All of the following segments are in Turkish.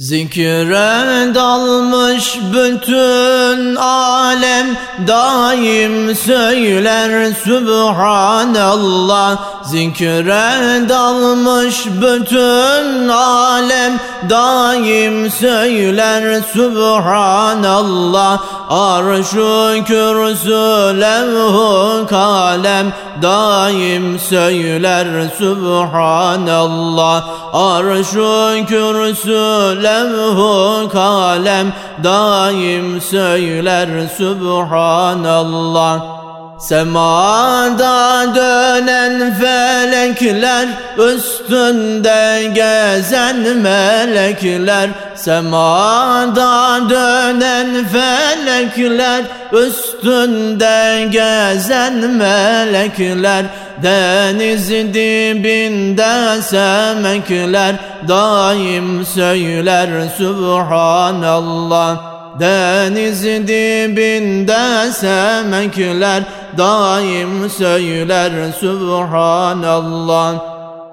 Zikre dalmış bütün alem daim söyler Subhanallah Zikre dalmış bütün alem daim söyler Subhanallah. Arşu kürsü levhu kalem daim söyler Subhanallah. Arşu kürsü levhu kalem daim söyler Subhanallah Semada dönen felekler Üstünde gezen melekler. Semada dönen felekler Üstünde gezen melekler. Deniz dibinde semekler Daim söyler Subhanallah Deniz dibinde semekler daim söyler Subhanallah.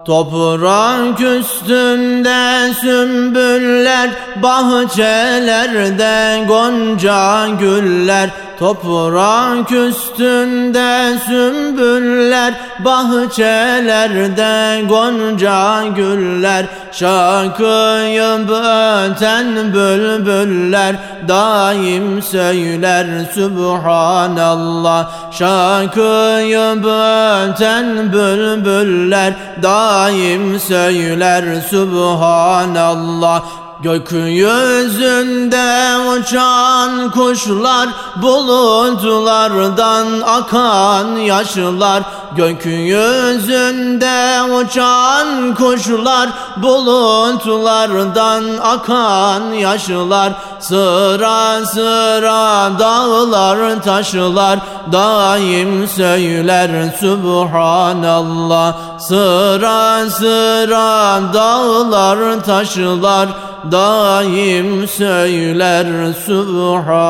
Toprak üstünde sümbüller, bahçelerde gonca güller Toprak üstünde sümbüller, bahçelerde gonca güller. Şakıyıp öten bülbüller, daim söyler Subhanallah Şakıyıp öten bülbüller, daim söyler Subhanallah Gökyüzünde uçan kuşlar Bulutlardan akan yaşlar Gökyüzünde uçan kuşlar Bulutlardan akan yaşlar Sıra sıra dağlar taşlar Daim söyler Subhanallah. Sıra sıra dağlar taşlar daim söyler Subhanallah